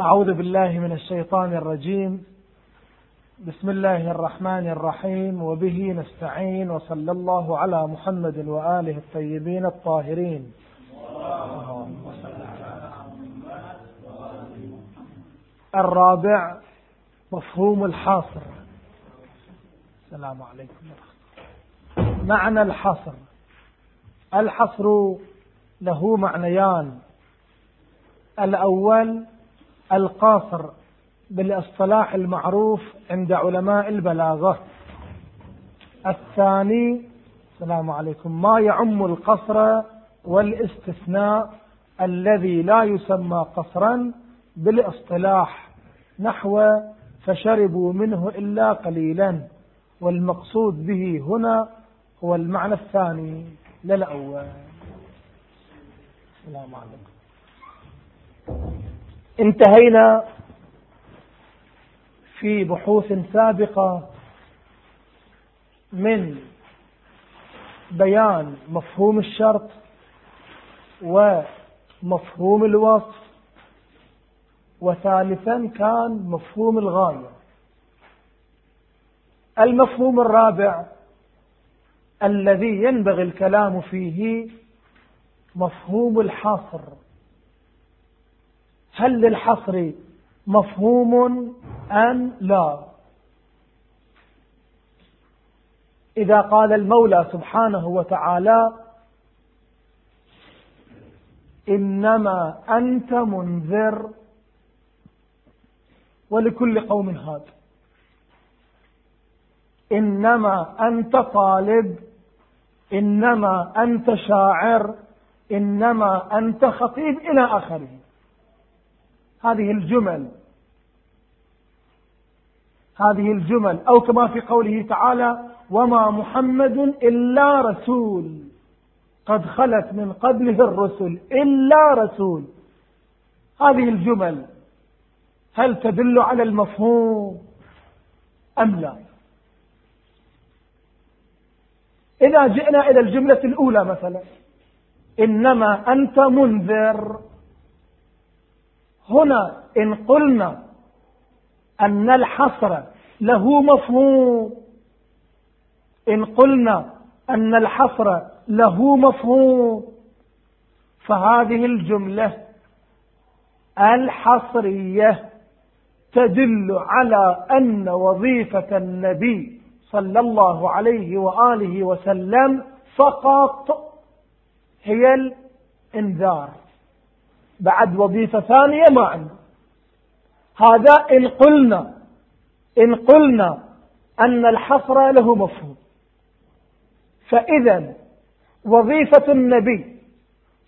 أعوذ بالله من الشيطان الرجيم. بسم الله الرحمن الرحيم. وبه نستعين وصلى الله على محمد وآله الطيبين الطاهرين. الرابع مفهوم الحاصر. السلام عليكم معنى الحصر الحصر له معنيان. الأول القاصر بالاصطلاح المعروف عند علماء البلاغة. الثاني السلام عليكم ما يعم القصر والاستثناء الذي لا يسمى قصرا بالاصطلاح نحو فشربوا منه إلا قليلا والمقصود به هنا هو المعنى الثاني للأول. السلام عليكم. انتهينا في بحوث سابقة من بيان مفهوم الشرط ومفهوم الوصف وثالثا كان مفهوم الغاية. المفهوم الرابع الذي ينبغي الكلام فيه مفهوم الحصر هل للحصر مفهوم أم لا؟ إذا قال المولى سبحانه وتعالى إنما أنت منذر ولكل قوم هاد. إنما أنت طالب إنما أنت شاعر إنما أنت خطيب إلى آخره. هذه الجمل. هذه الجمل. أو كما في قوله تعالى وما محمد إلا رسول. قد خلت من قبله الرسل إلا رسول. هذه الجمل. هل تدل على المفهوم أم لا؟ إذا جئنا إلى الجملة الأولى مثلا إنما أنت منذر. هنا إن قلنا أن الحصر له مفهوم إن قلنا أن الحصر له مفهوم فهذه الجملة الحصرية تدل على أن وظيفة النبي صلى الله عليه وآله وسلم فقط هي الإنذار. بعد وظيفة ثانية ما عنده هذا إن قلنا إن قلنا أن الحصر له مفهوم. فإذا وظيفة النبي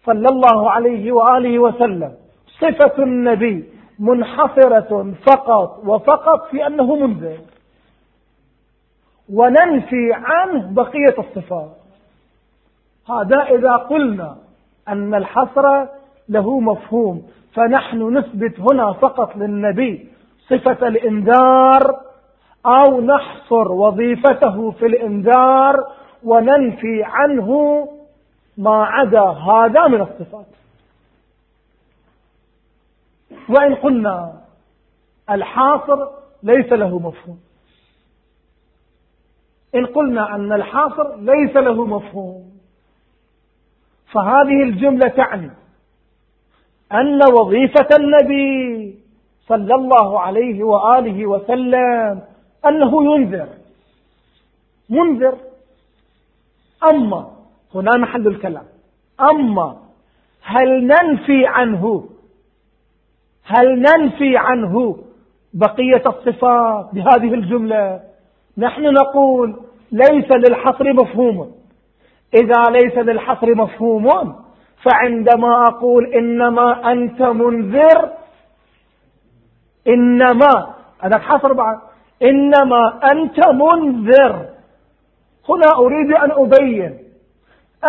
صلى الله عليه وآله وسلم صفة النبي منحصرة فقط وفقط في أنه منذر. وننفي عنه بقية الصفات. هذا إذا قلنا أن الحصر له مفهوم. فنحن نثبت هنا فقط للنبي صفة الإنذار أو نحصر وظيفته في الإنذار وننفي عنه ما عدا هذا من الصفات. وإن قلنا الحاصر ليس له مفهوم. إن قلنا أن الحاصر ليس له مفهوم فهذه الجملة تعني أن وظيفة النبي صلى الله عليه وآله وسلم أنه ينذر. منذر أما هنا محل الكلام. أما هل ننفي عنه؟ هل ننفي عنه بقية الصفات بهذه الجملة؟ نحن نقول ليس للحصر مفهوم. إذا ليس للحصر مفهوم فعندما أقول إنما أنت منذر إنما هذا حصر بعد إنما أنت منذر. هنا أريد أن أبين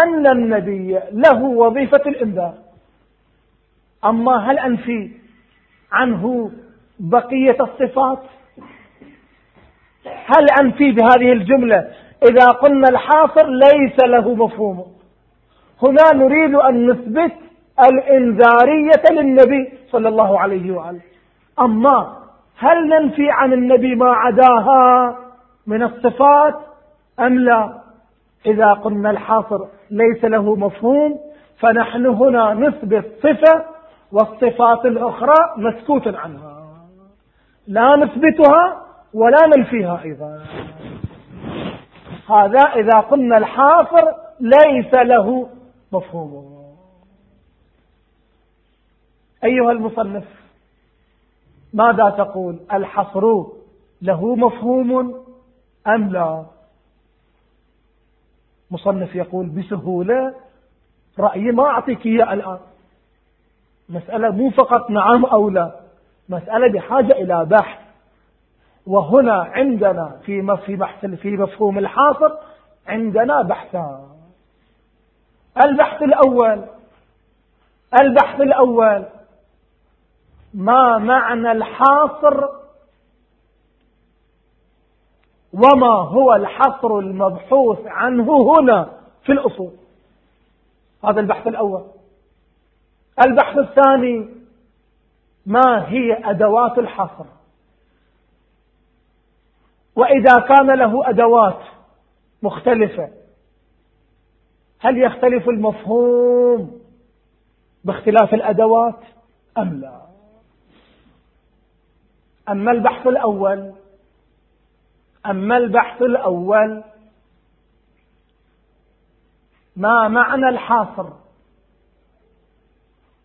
أن النبي له وظيفة الإنذار. أما هل أنفي عنه بقية الصفات؟ هل أنفي بهذه الجملة إذا قلنا الحاصر ليس له مفهوم؟ هنا نريد أن نثبت الإنذارية للنبي صلى الله عليه وآله. أما هل ننفي عن النبي ما عداها من الصفات أم لا؟ إذا قلنا الحاصر ليس له مفهوم فنحن هنا نثبت صفة والصفات الأخرى مسكوت عنها. لا نثبتها ولا ننفيها أيضا. هذا إذا قلنا الحاصر ليس له مفهوم. أيها المصنف ماذا تقول؟ الحصر له مفهوم أم لا؟ مصنف يقول بسهولة رأيي ما أعطيك إياه الآن. مسألة مو فقط نعم أو لا مسألة بحاجة إلى بحث. وهنا عندنا في في بحث في مفهوم الحاصر عندنا بحثان. البحث الأول. البحث الأول. ما معنى الحاصر وما هو الحصر المبحوث عنه هنا في الأصول؟ هذا البحث الأول. البحث الثاني ما هي أدوات الحصر؟ وإذا كان له أدوات مختلفة هل يختلف المفهوم باختلاف الأدوات؟ أم لا؟ أما البحث الأول أما البحث الأول ما معنى الحصر؟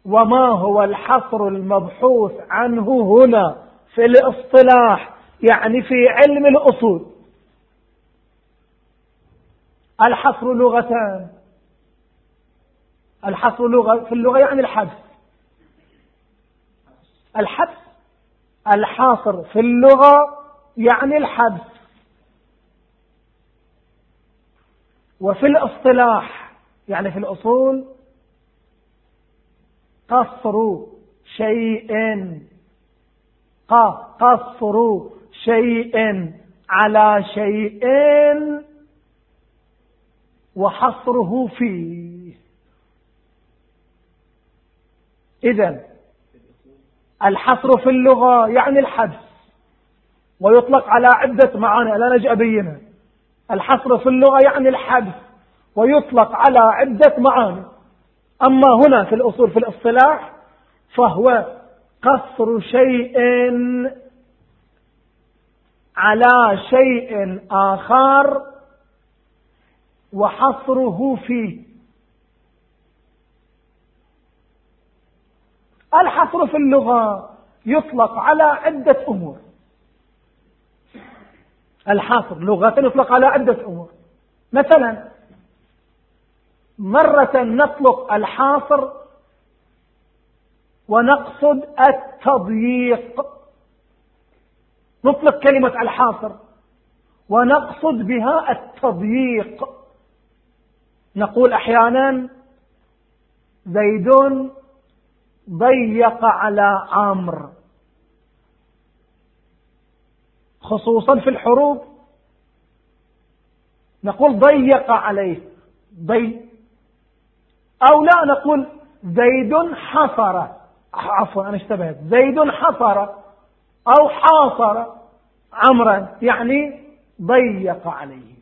وما هو الحصر المبحوث عنه هنا في الاصطلاح يعني في علم الأصول؟ الحصر لغتان. الحصر لغة في اللغة يعني الحبس. الحبس. الحاصر في اللغة يعني الحبس. وفي الاصطلاح يعني في الأصول قصر شيء. قصر شيء على شيء. وحصره فيه. إذا الحصر في اللغة يعني الحبس ويطلق على عدة معاني لا نجي أبينها الحصر في اللغة يعني الحبس ويطلق على عدة معاني. أما هنا في الأصول في الاصطلاح فهو قصر شيء على شيء آخر وحصره فيه. الحصر في اللغة يطلق على عدة أمور. الحاصر لغة يطلق على عدة أمور. مثلا مرة نطلق الحاصر ونقصد التضييق. نطلق كلمة الحاصر ونقصد بها التضييق. نقول أحيانا زيد ضيق على عمرو. خصوصا في الحروب. نقول ضيق عليه. ضي أو لا نقول زيد حصر عفوا أنا اشتبهت. زيد حصر أو حاصر عمرا يعني ضيق عليه.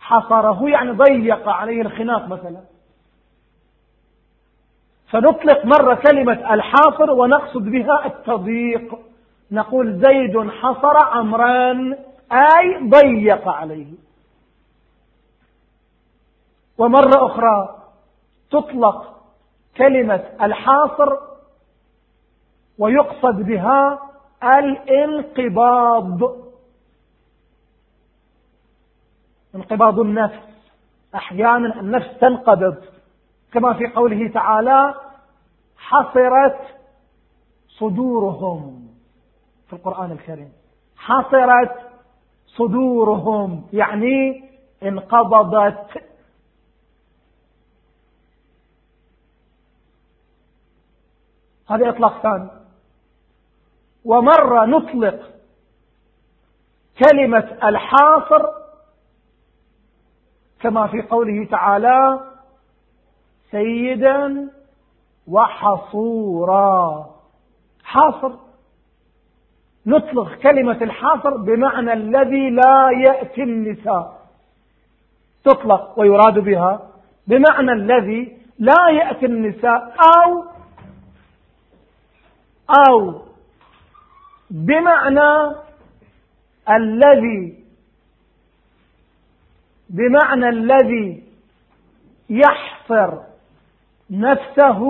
حصره يعني ضيق عليه الخناق مثلا. فنطلق مرة كلمة الحاصر ونقصد بها التضييق. نقول زيد حصر عمران أي ضيق عليه. ومرة أخرى تطلق كلمة الحاصر ويقصد بها الانقباض. انقباض النفس. أحيانا النفس تنقبض. كما في قوله تعالى حصرت صدورهم. في القرآن الكريم. حصرت صدورهم. يعني انقبضت. هذا إطلاق ثاني. ومرة نطلق كلمة الحاصر كما في قوله تعالى سيدا وحصورا. حاصر نطلق كلمة الحاصر بمعنى الذي لا يأتي النساء. تطلق ويراد بها بمعنى الذي لا يأتي النساء أو أو بمعنى الذي بمعنى الذي يحصر. نفسه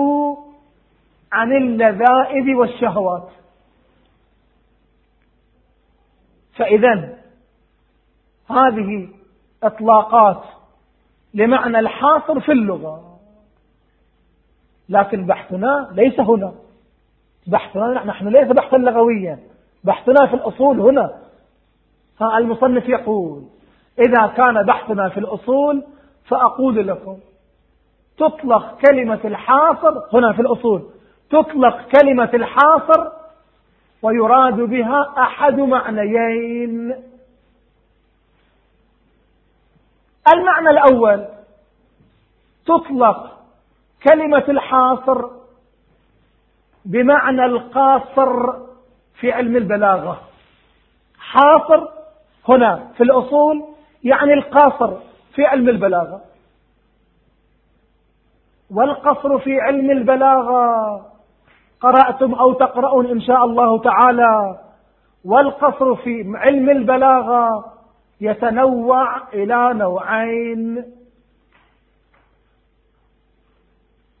عن اللذائذ والشهوات. فإذا هذه إطلاقات لمعنى الحاصر في اللغة. لكن بحثنا ليس هنا. بحثنا نحن ليس بحثا لغويا. بحثنا في الأصول هنا. ها المصنف يقول إذا كان بحثنا في الأصول فأقول لكم تطلق كلمة الحاصر هنا في الأصول. تطلق كلمة الحاصر ويراد بها أحد معنيين. المعنى الأول تطلق كلمة الحاصر بمعنى القاصر في علم البلاغة. حاصر هنا في الأصول يعني القاصر في علم البلاغة. والقصر في علم البلاغة. قرأتم أو تقرؤون إن شاء الله تعالى. والقصر في علم البلاغة يتنوع إلى نوعين.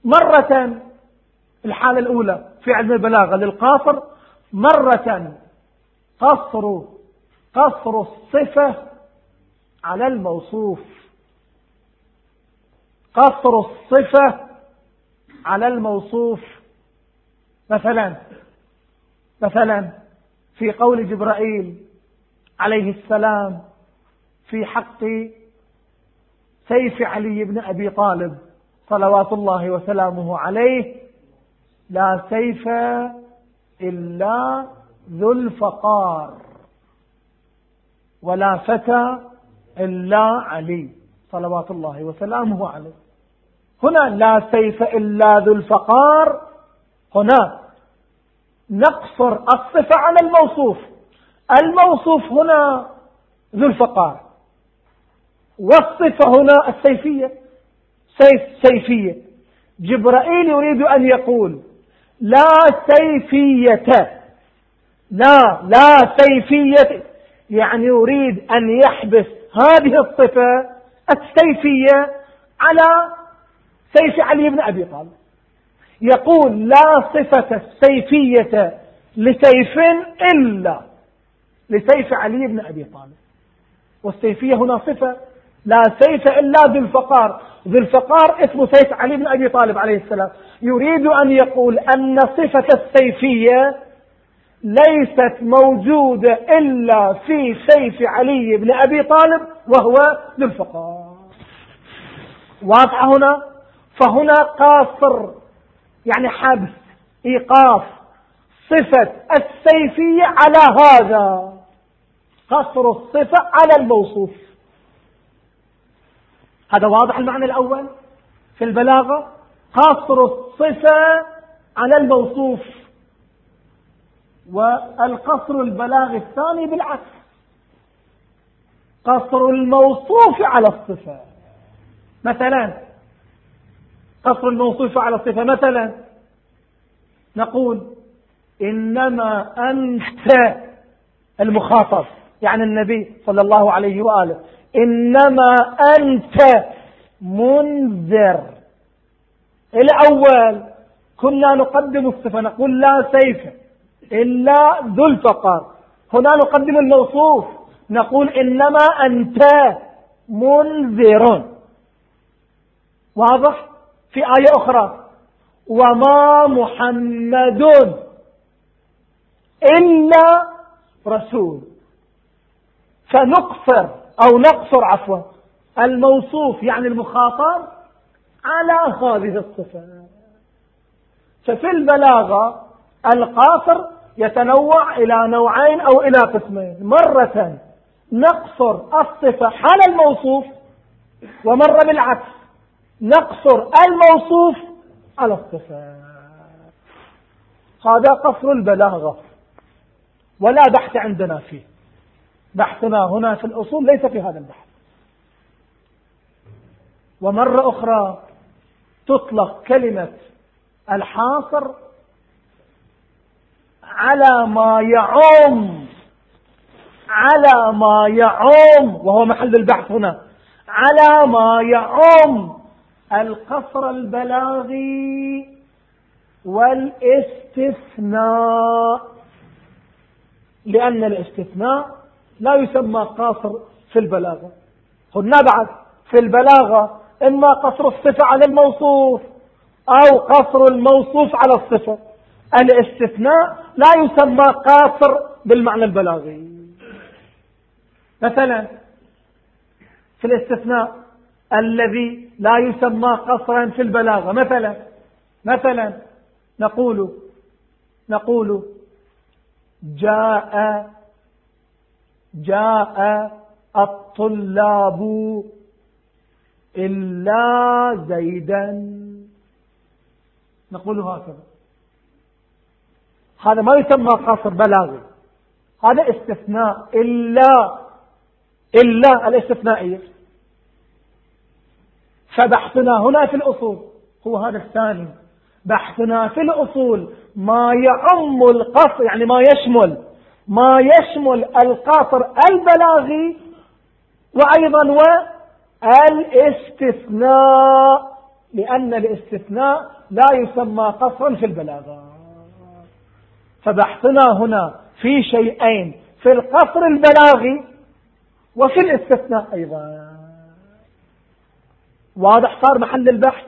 مرة الحالة الأولى في علم البلاغة للقاصر. مرة قصر قصر الصفة على الموصوف. قصر الصفة على الموصوف. مثلا مثلا في قول جبرائيل عليه السلام في حق سيف علي بن أبي طالب صلوات الله وسلامه عليه لا سيف إلا ذو الفقار ولا فتى إلا علي. صلوات الله وسلامه عليه. هنا لا سيف إلا ذو الفقار. هنا نقصر الصفة على الموصوف. الموصوف هنا ذو الفقار. والصفة هنا السيفية. سيف سيفية. جبرائيل يريد أن يقول لا سيفية. لا لا سيفية. يعني يريد أن يحبس هذه الصفة السيفية على سيف علي بن أبي طالب. يقول لا صفة السيفية لسيف إلا لسيف علي بن أبي طالب. والسيفية هنا صفة لا سيف إلا ذو الفقار. ذو الفقار اسمه سيف علي بن أبي طالب عليه السلام. يريد أن يقول أن صفة السيفية ليست موجودة إلا في سيف علي بن أبي طالب وهو ذو الفقار. واضحة هنا؟ فهنا قاصر يعني حبس إيقاف صفة السيفية على هذا. قصر الصفة على الموصوف. هذا واضح المعنى الأول في البلاغة؟ قصر الصفة على الموصوف. والقصر البلاغي الثاني بالعكس. قصر الموصوف على الصفة. مثلا قصر الموصوف على الصفة مثلا نقول إنما أنت المخاطب يعني النبي صلى الله عليه وآله. إنما أنت منذر. الأول كنا نقدم الصفة نقول لا سيف. إلا ذو الفقار. هنا نقدم الموصوف. نقول إنما أنت منذر. واضح؟ في آية أخرى. وما محمد إلا رسول. فنقصر أو نقصر عفوا. الموصوف يعني المخاطب على هذه الصفة. ففي البلاغة القاصر يتنوع إلى نوعين أو إلى قسمين. مرة نقصر الصفة حال الموصوف ومرة بالعكس نقصر الموصوف على الصفة هذا قصر البلاغة ولا بحث عندنا فيه. بحثنا هنا في الأصول ليس في هذا البحث. ومرة أخرى تطلق كلمة الحاصر على ما يعم على ما يعم وهو محل البحث هنا. على ما يعم القصر البلاغي والاستثناء. لأن الاستثناء لا يسمى قاصر في البلاغة. قلنا بعد في البلاغة إما قصر الصفة على الموصوف أو قصر الموصوف على الصفة. الاستثناء لا يسمى قاصر بالمعنى البلاغي. مثلا في الاستثناء الذي لا يسمى قصرا في البلاغة. مثلا مثلا نقول نقول جاء جاء الطلاب إلا زيدا. نقول هكذا. هذا ما يسمى قصر بلاغي. هذا استثناء إلا إلا الاستثنائية فبحثنا هنا في الأصول. هو هذا الثاني. بحثنا في الأصول ما يعم القصر يعني ما يشمل ما يشمل القصر البلاغي وأيضا والاستثناء لأن الاستثناء لا يسمى قصرا في البلاغة. فبحثنا هنا في شيئين في القصر البلاغي وفي الاستثناء أيضا. واضح صار محل البحث؟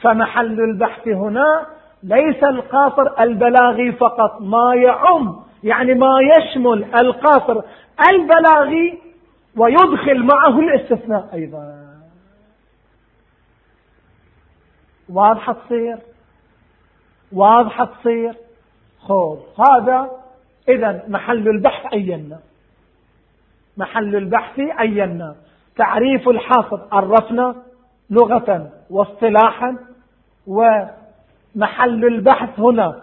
فمحل البحث هنا ليس القاصر البلاغي فقط ما يعم يعني ما يشمل القاصر البلاغي ويدخل معه الاستثناء أيضا. واضحة تصير؟ واضحة تصير؟ خوب هذا إذا محل البحث عينا محل البحث عينا تعريف الحاصر عرفنا لغة واصطلاحا ومحل البحث هنا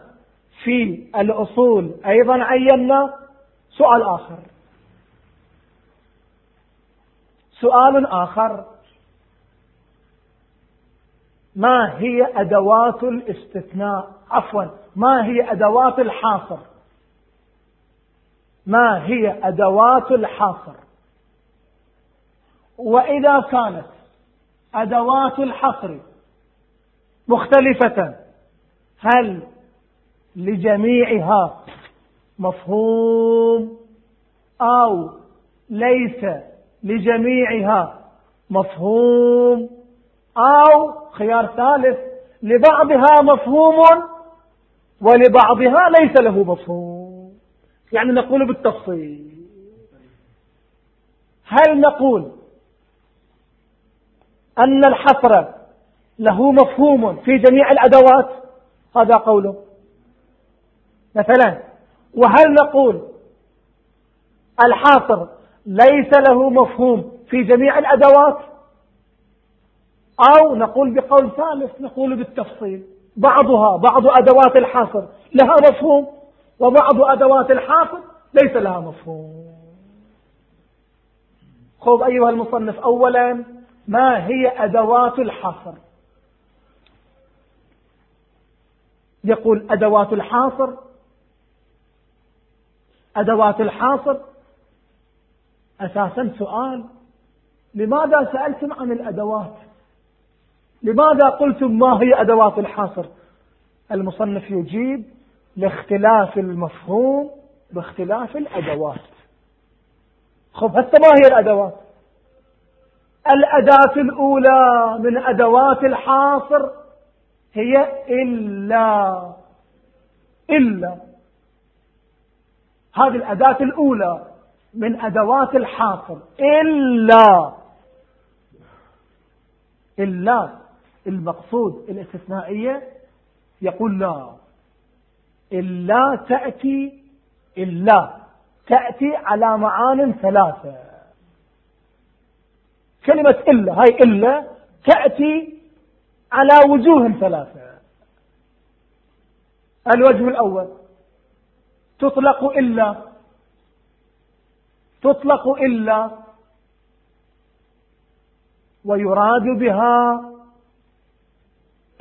في الأصول أيضا عينا سؤال آخر. سؤال آخر. ما هي أدوات الاستثناء؟ عفوا ما هي أدوات الحاصر؟ ما هي أدوات الحاصر؟ وإذا كانت أدوات الحصر مختلفة هل لجميعها مفهوم أو ليس لجميعها مفهوم؟ أو خيار ثالث لبعضها مفهوم ولبعضها ليس له مفهوم. يعني نقول بالتفصيل. هل نقول أن الحصر له مفهوم في جميع الأدوات؟ هذا قوله. مثلا وهل نقول الحاصر ليس له مفهوم في جميع الأدوات؟ أو نقول بقول ثالث نقول بالتفصيل. بعضها بعض أدوات الحاصر لها مفهوم وبعض أدوات الحاصر ليس لها مفهوم. خذ أيها المصنف أولا ما هي أدوات الحصر؟ يقول أدوات الحاصر أدوات الحاصر أساسا سؤال لماذا سألتم عن الأدوات؟ لماذا قلتم ما هي أدوات الحاصر المصنف يجيب لاختلاف المفهوم باختلاف الأدوات. خب هسه ما هي الأدوات؟ الأداة الأولى من أدوات الحاصر هي إلا إلا. هذه الأداة الأولى من أدوات الحاصر. إلا. إلا. المقصود الاستثنائية يقول لا. إلا تأتي إلا تأتي على معان ثلاثة. كلمة إلا هاي إلا تأتي على وجوه ثلاثة. الوجه الأول تطلق إلا. تطلق إلا ويراد بها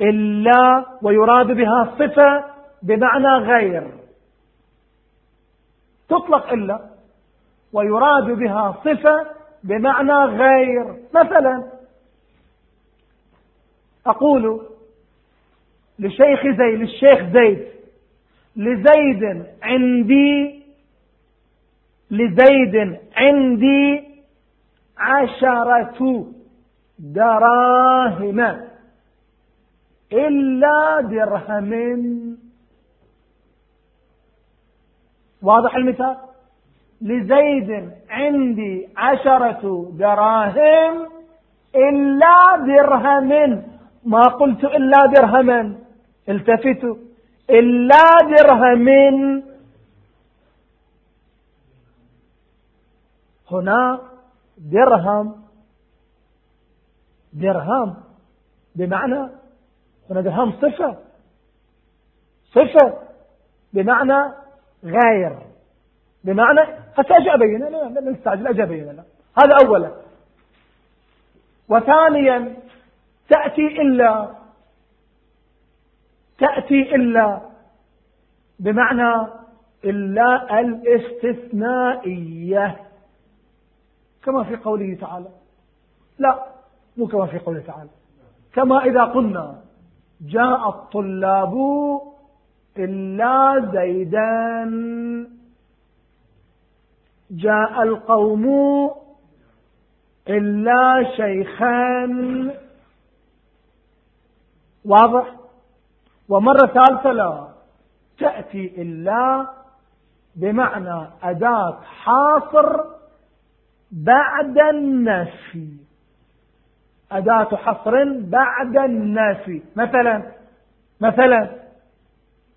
إلا ويراد بها صفة بمعنى غير. تطلق إلا ويراد بها صفة بمعنى غير. مثلا أقول لشيخ زيد للشيخ زيد لزيد عندي لزيد عندي عشرة دراهم. إلا درهم. واضح المثال؟ لزيد عندي عشرة دراهم إلا درهم. ما قلت إلا درهما التفتوا. إلا درهم. هنا درهم. درهم. بمعنى درهم صفة. صفة بمعنى غير. بمعنى حتى أجي أبين لا نستعجل أجي أبين لا. هذا أولا. وثانيا تأتي إلا تأتي إلا بمعنى إلا الاستثنائية. كما في قوله تعالى. لا مو كما في قوله تعالى. كما إذا قلنا جاء الطلاب إلا زيدا. جاء القوم إلا شيخان. واضح؟ ومرة ثالثة لا. تأتي إلا بمعنى أداة حاصر بعد النفي. أداة حصر بعد النفي مثلا مثلا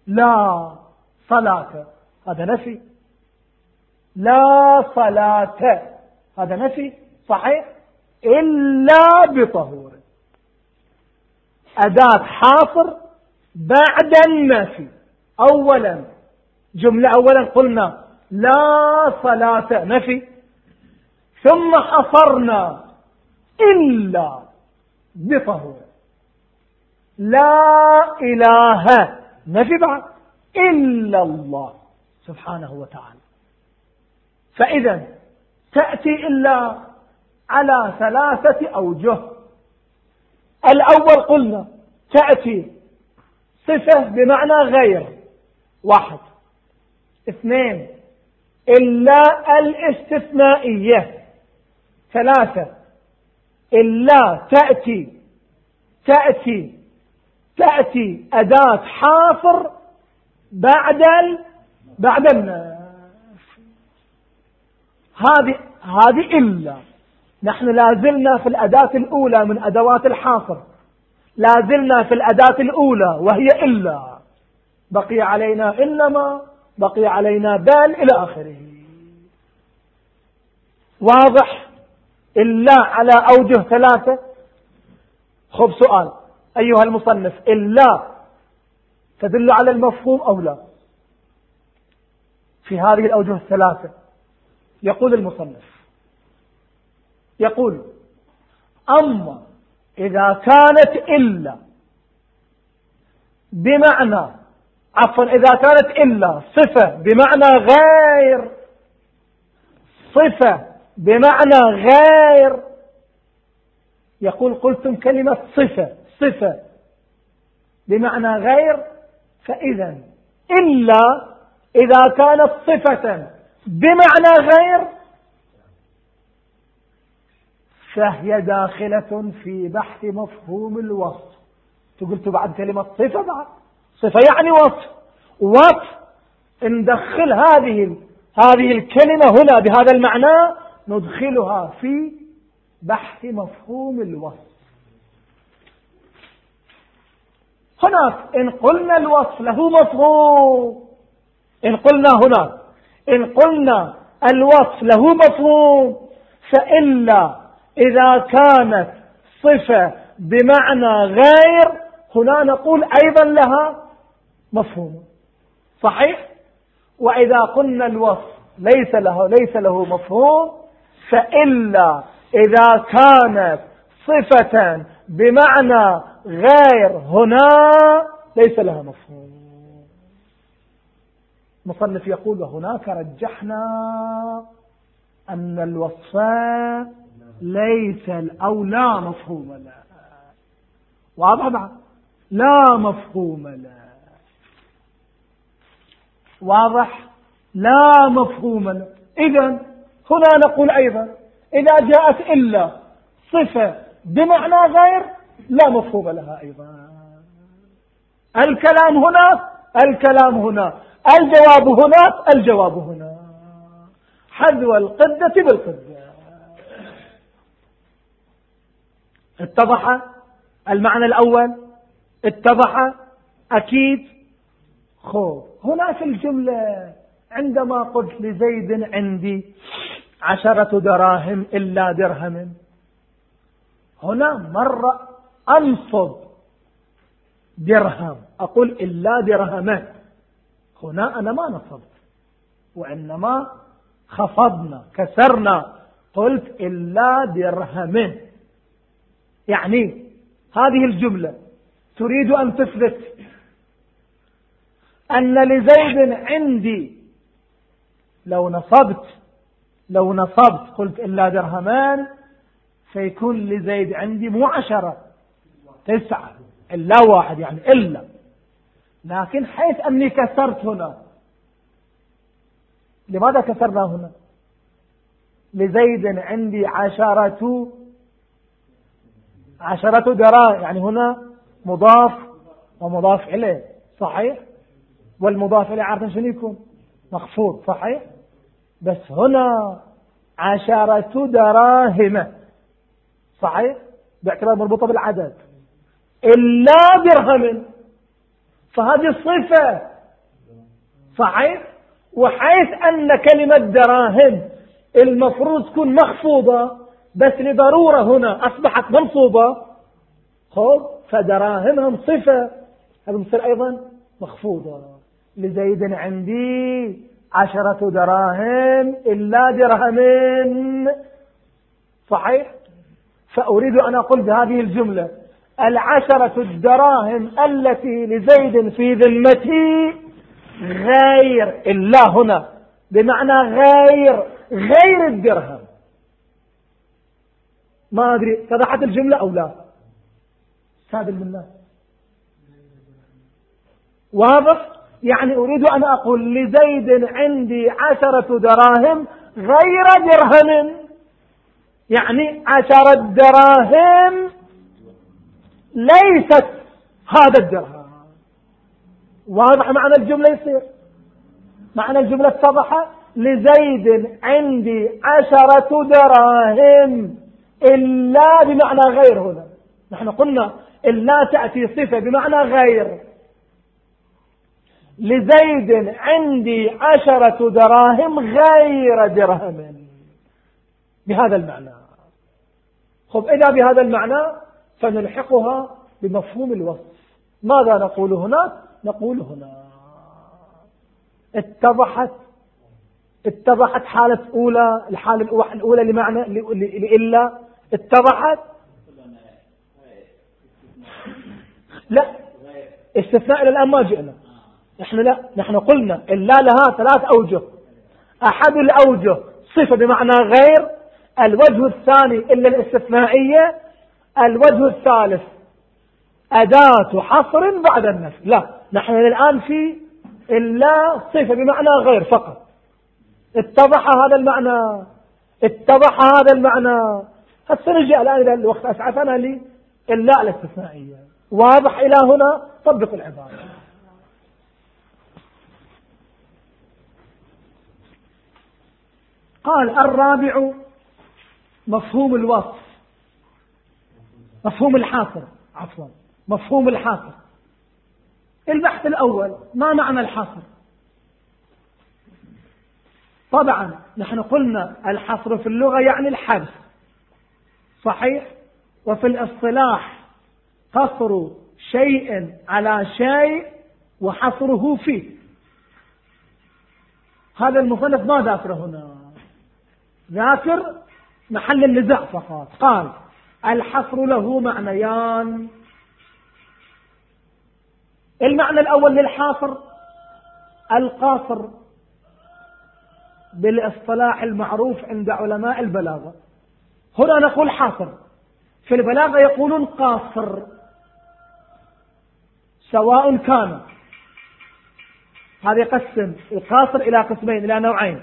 لا صلاة هذا نفي. لا صلاة هذا نفي. صحيح؟ إلا بطهور. أداة حاصر بعد النفي أولا جملة أولا قلنا لا صلاة نفي. ثم حصرنا إلا بطهور. لا إله نفي بعد إلا الله سبحانه وتعالى. فإذا تأتي إلا على ثلاثة أوجه. الأول قلنا تأتي صفة بمعنى غير واحد. اثنين إلا الاستثنائية. ثلاثة إلا تأتي تأتي تأتي أداة حاصر بعد. بعد الناس هذه هذه إلا. نحن لازلنا في الأداة الأولى من أدوات الحاصر لازلنا في الأداة الأولى وهي إلا. بقي علينا إنما بقي علينا بل إلى آخره. واضح؟ إلا على أوجه ثلاثة. خب سؤال أيها المصنف إلا تدل على المفهوم أو لا؟ في هذه الأوجه الثلاثة يقول المصنف يقول أما إذا كانت إلا بمعنى عفوا إذا كانت إلا صفة بمعنى غير صفة بمعنى غير. يقول قلتم كلمة صفة صفة. بمعنى غير فإذا إلا إذا كانت صفة. بمعنى غير فهي داخلة في بحث مفهوم الوصف. تقول بعد كلمة صفة بعد. صفة يعني وصف. وصف ندخل هذه هذه الكلمة هنا بهذا المعنى ندخلها في بحث مفهوم الوصف. هناك إن قلنا الوصف له مفهوم. إن قلنا هناك إن قلنا الوصف له مفهوم. فإلا إذا كانت صفة بمعنى غير هنا نقول أيضا لها مفهوم. صحيح؟ وإذا قلنا الوصف ليس له ليس له مفهوم فإلا إذا كانت صفة بمعنى غير هنا ليس لها مفهوم. مصنف يقول وهناك رجحنا أن الوصف ليس أو لا مفهوم له. واضح لا مفهوم له. واضح؟ لا مفهوم له. إذا هنا نقول أيضا إذا جاءت إلا صفة بمعنى غير لا مفهوم لها أيضا. الكلام هنا الكلام هنا. الجواب هنا الجواب هنا. حذو القدة بالقدة. اتضح المعنى الأول؟ اتضح؟ أكيد؟ خوف هنا في الجملة عندما قلت لزيد عندي. عشرة دراهم إلا درهم. هنا مرة أنصب درهم. أقول إلا درهما هنا أنا ما نصبت وإنما خفضنا كسرنا. قلت إلا درهم. يعني هذه الجملة تريد أن تثبت أن لزيد عندي لو نصبت لو نصبت قلت إلا درهمان فيكون لزيد عندي مو عشرة تسعة إلا واحد يعني إلا. لكن حيث أني كسرت هنا لماذا كسرنا هنا؟ لزيد عندي عشرة عشرة دراهم يعني هنا مضاف ومضاف إليه صحيح؟ والمضاف إليه عارفين شنو يكون؟ مخفوض صحيح؟ بس هنا عشرة دراهم. صحيح؟ باعتبار مربوطة بالعدد. إلا درهم. فهذه الصفة. صحيح؟ وحيث أن كلمة دراهم المفروض تكون مخفوضة بس لضرورة هنا أصبحت منصوبة. خب فدراهمهم صفة. هذا مصير أيضا مخفوضة. لزيد عندي. عشرة دراهم إلا درهمين صحيح؟ فأريد أن أقول بهذه الجملة. العشرة الدراهم التي لزيد في ذمتي غير إلا هنا. بمعنى غير غير الدرهم. ما أدري اتضحت الجملة أو لا؟ سادل بالله واضح؟ يعني أريد أن أقول لزيد عندي عشرة دراهم غير درهم. يعني عشرة دراهم ليست هذا الدرهم. واضح معنى الجملة يصير؟ معنى الجملة اتضح لزيد عندي عشرة دراهم إلا بمعنى غير هنا. نحن قلنا إلا تأتي صفة بمعنى غير. لزيد عندي عشرة دراهم غير درهم. بهذا المعنى. خب إذا بهذا المعنى فنلحقها بمفهوم الوصف. ماذا نقول هنا؟ نقول هنا اتضحت اتضحت حالة أولى الحالة الأولى لمعنى لإلا. اتضحت؟ لا. استثناء إلى الآن ما جئنا. نحن لا نحن قلنا إلا لها ثلاث أوجه. أحد الأوجه صفة بمعنى غير الوجه الثاني إلا الاستثنائية الوجه الثالث أداة حصر بعد النفس. لا نحن الآن في إلا صفة بمعنى غير فقط. اتضح هذا المعنى؟ اتضح هذا المعنى؟ هسه نجي الآن إلى الوقت؟ أسعفنا لي إلا الاستثنائية. واضح إلى هنا؟ طبق العبارة. قال الرابع مفهوم الوصف مفهوم الحاصر عفوا مفهوم الحاصر. البحث الأول ما معنى الحصر طبعا نحن قلنا الحصر في اللغة يعني الحبس. صحيح؟ وفي الاصطلاح قصر شيء على شيء وحصره فيه. هذا المصنف ما ذاكر هنا. ذاكر محل النزاع فقط. قال الحصر له معنيان. المعنى الأول للحاصر القاصر بالاصطلاح المعروف عند علماء البلاغة. هنا نقول حاصر في البلاغة يقولون قاصر. سواء كان هذا يقسم القاصر إلى قسمين إلى نوعين.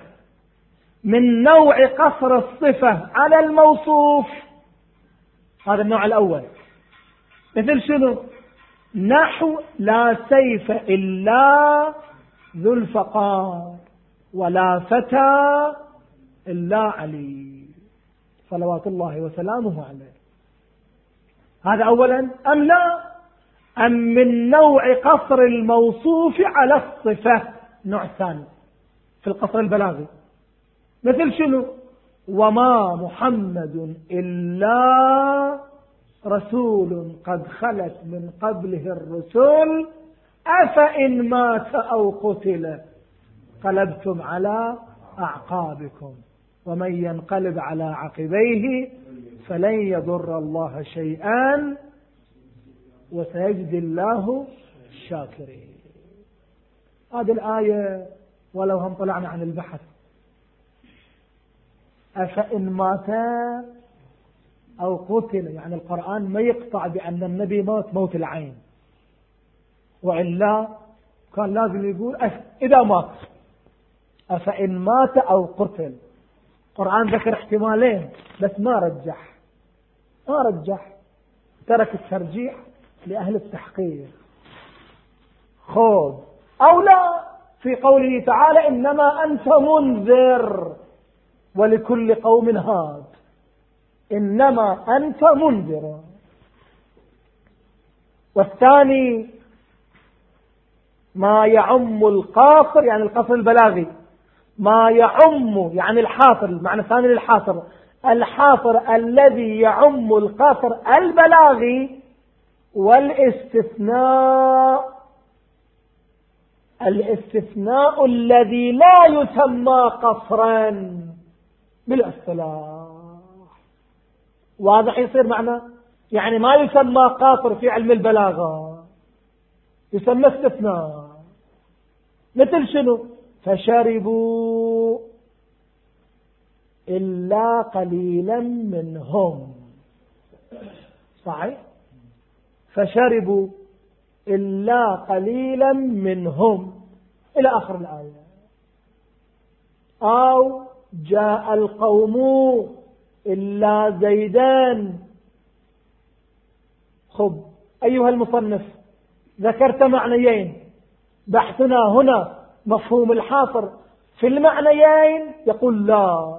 من نوع قصر الصفة على الموصوف. هذا النوع الأول. مثل شنو؟ نحو لا سيف إلا ذو الفقار ولا فتى إلا علي صلوات الله وسلامه عليه. هذا أولا. أم لا؟ أم من نوع قصر الموصوف على الصفة. نوع ثاني في القصر البلاغي. مثل شنو؟ وما محمد إلا رسول قد خلت من قبله الرسل. أفإن مات أو قتل قلبتم على أعقابكم ومن ينقلب على عقبيه فلن يضر الله شيئا وسيجزي الله الشاكرين. هذه الآية ولو هم طلعنا عن البحث. أفإن مات أو قتل يعني القرآن ما يقطع بأن النبي مات موت العين. وإلا كان لازم يقول إذا مات. أفإن مات أو قتل. القرآن ذكر احتمالين بس ما رجح. ما رجح. ترك الترجيح لأهل التحقيق. خوض أو لا في قوله تعالى إنما أنت منذر. ولكل قوم هاد. إنما أنت منذر. والثاني ما يعم القاصر يعني القصر البلاغي. ما يعم يعني الحاصر المعنى الثاني للحاصر. الحاصر الذي يعم القصر البلاغي والاستثناء. الاستثناء الذي لا يسمى قصرا. بالاصطلاح واضح يصير معنى يعني ما يسمى قاصر في علم البلاغة. يسمى استثناء. مثل شنو؟ فشربوا إلا قليلا منهم. صحيح؟ فشربوا إلا قليلا منهم. إلى آخر الآية. أو جاء القوم إلا زيدان. خب أيها المصنف ذكرت معنيين. بحثنا هنا مفهوم الحاصر. في المعنيين يقول لا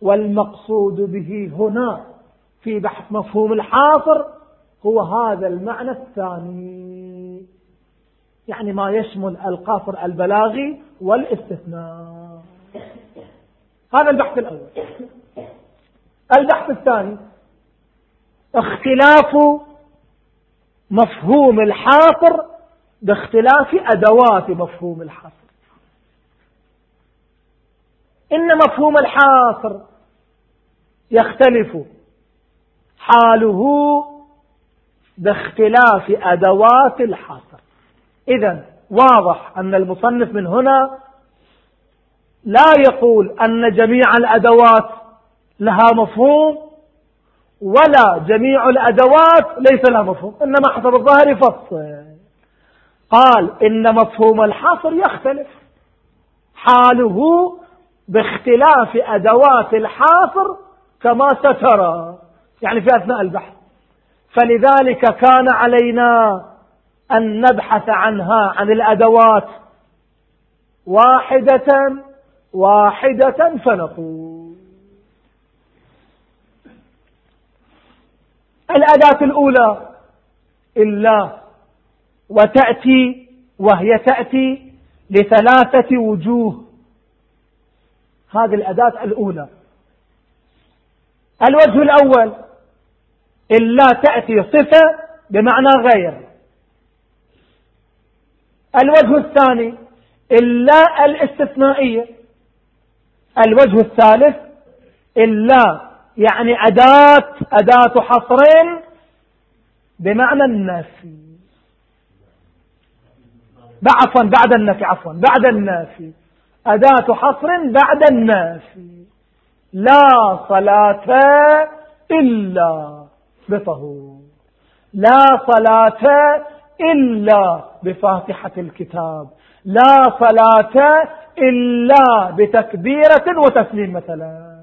والمقصود به هنا في بحث مفهوم الحاصر هو هذا المعنى الثاني. يعني ما يشمل القاصر البلاغي والاستثناء. هذا البحث الأول. البحث الثاني اختلاف مفهوم الحاصر باختلاف أدوات مفهوم الحاصر. إن مفهوم الحاصر يختلف حاله باختلاف أدوات الحاصر. إذا واضح أن المصنف من هنا لا يقول أن جميع الأدوات لها مفهوم ولا جميع الأدوات ليس لها مفهوم إنما حسب الظاهر يفصل. قال إن مفهوم الحصر يختلف. حاله باختلاف أدوات الحاصر كما سترى يعني في أثناء البحث. فلذلك كان علينا أن نبحث عنها عن الأدوات واحدة واحدة فنقول. الأداة الأولى إلا وتأتي وهي تأتي لثلاثة وجوه. هذه الأداة الأولى. الوجه الأول إلا تأتي صفة بمعنى غير. الوجه الثاني إلا الاستثنائية. الوجه الثالث إلا يعني أداة أداة حصر بمعنى النافي عفوا بعد النفي عفوا بعد النافي أداة حصر بعد النافي لا صلاة إلا بطهور. لا صلاة إلا بفاتحة الكتاب. لا صلاة إلا بتكبيرة وتسليم مثلا.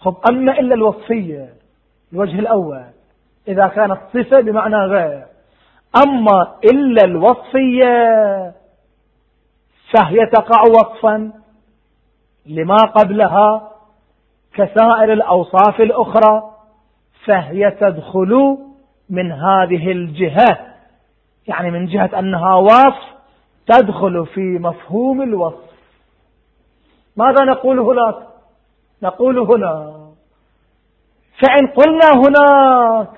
خب أما إلا الوصفية الوجه الأول إذا كانت صفة بمعنى غير. أما إلا الوصفية فهي تقع وصفا لما قبلها كسائر الأوصاف الأخرى فهي تدخل من هذه الجهة. يعني من جهة أنها وصف تدخل في مفهوم الوصف. ماذا نقول هناك؟ نقول هنا فإن قلنا هناك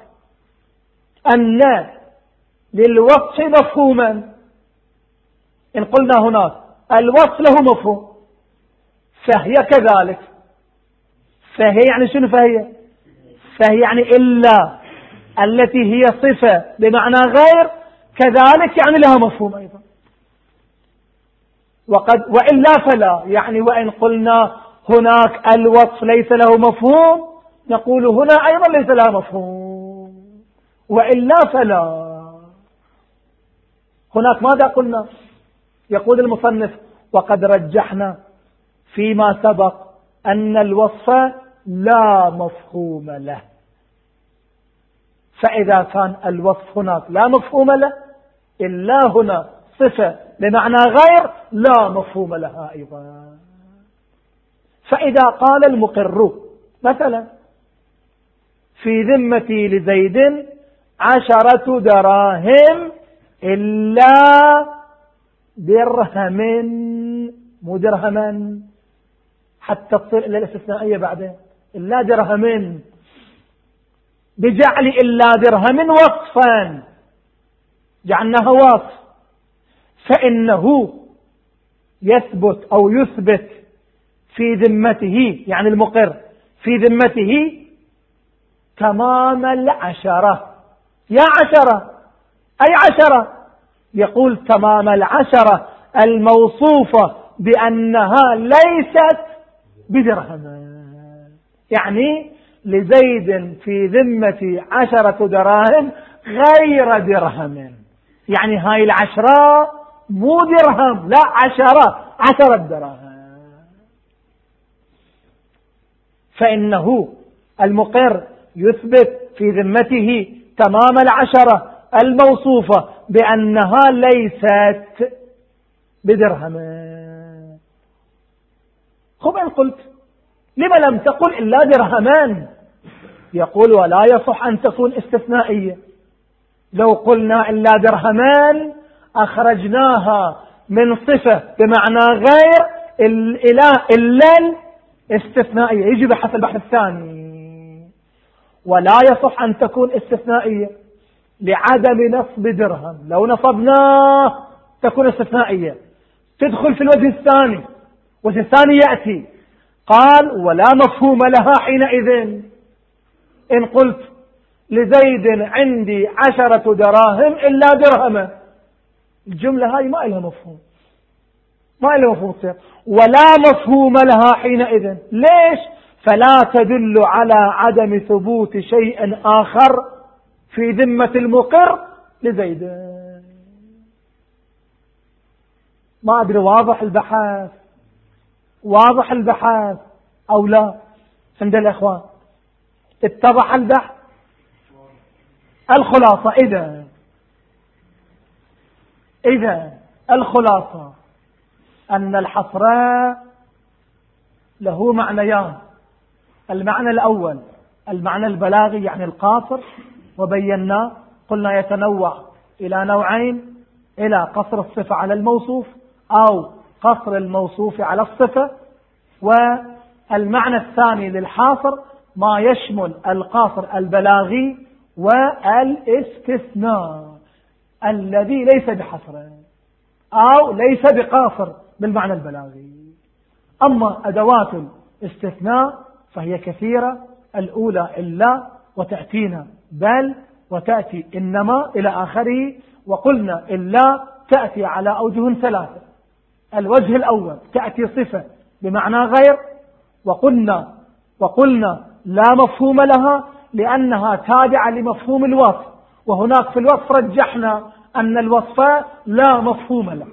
أن للوصف مفهوما إن قلنا هناك الوصف له مفهوم فهي كذلك. فهي يعني شنو فهي؟ فهي يعني إلا التي هي صفة بمعنى غير كذلك يعني لها مفهوم أيضا. وقد وإلا فلا يعني وإن قلنا هناك الوصف ليس له مفهوم نقول هنا أيضا ليس لها مفهوم. وإلا فلا هناك ماذا قلنا؟ يقول المصنف وقد رجحنا فيما سبق أن الوصف لا مفهوم له. فإذا كان الوصف هناك لا مفهوم له إلا هنا صفة بمعنى غير لا مفهوم لها أيضا. فإذا قال المقر مثلا في ذمتي لزيد عشرة دراهم إلا درهم مو درهما حتى تصير إلى الاستثنائية بعدين إلا درهم. بجعل إلا درهم وصفا جعلناها وصف. فإنه يثبت أو يثبت في ذمته يعني المقر في ذمته تمام العشرة. يا عشرة أي عشرة؟ يقول تمام العشرة الموصوفة بأنها ليست بدرهم. يعني لزيد في ذمة عشرة دراهم غير درهم. يعني هاي العشرة مو درهم لا عشرة عشرة دراهم فإنه المقر يثبت في ذمته تمام العشرة الموصوفة بأنها ليست بدرهم. خب إن قلت لما لم تقل إلا درهمان؟ يقول ولا يصح أن تكون استثنائية. لو قلنا إلا درهمان أخرجناها من صفة بمعنى غير الإله إلا الاستثنائية. يجي بحث البحث الثاني. ولا يصح أن تكون استثنائية لعدم نصب درهم. لو نصبناه تكون استثنائية. تدخل في الوجه الثاني وجه الثاني يأتي. قال ولا مفهوم لها حينئذ. إن قلت لزيد عندي عشرة دراهم إلا درهما. الجملة هاي ما لها مفهوم. ما لها مفهوم تصير ولا مفهوم لها حينئذ. ليش؟ فلا تدل على عدم ثبوت شيء آخر في ذمة المقر لزيد. ما أدري واضح البحث واضح البحث أو لا؟ عند الإخوان. اتضح البحث؟ الخلاصة. إذا إذا الخلاصة أن الحصر له معنيان. المعنى الأول المعنى البلاغي يعني القاصر وبينا قلنا يتنوع إلى نوعين إلى قصر الصفة على الموصوف أو قصر الموصوف على الصفة والمعنى الثاني للحاصر ما يشمل القاصر البلاغي والإستثناء. الذي ليس بحصر أو ليس بقاصر بالمعنى البلاغي. أما أدوات الاستثناء فهي كثيرة الأولى إلا وتأتينا بل وتأتي إنما إلى آخره وقلنا إلا تأتي على أوجه ثلاثة. الوجه الأول تأتي صفة بمعنى غير وقلنا وقلنا لا مفهوم لها لأنها تابعة لمفهوم الوصف. وهناك في الوصف رجحنا أن الوصف لا مفهوم له.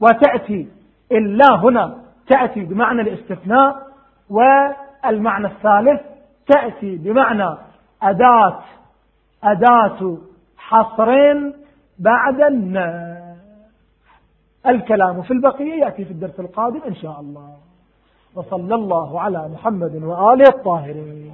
وتأتي إلا هنا تأتي بمعنى الاستثناء والمعنى الثالث تأتي بمعنى أداة أداة حصر بعد الناس. الكلام في البقية يأتي في الدرس القادم إن شاء الله. وصلى الله على محمد وآله الطاهرين.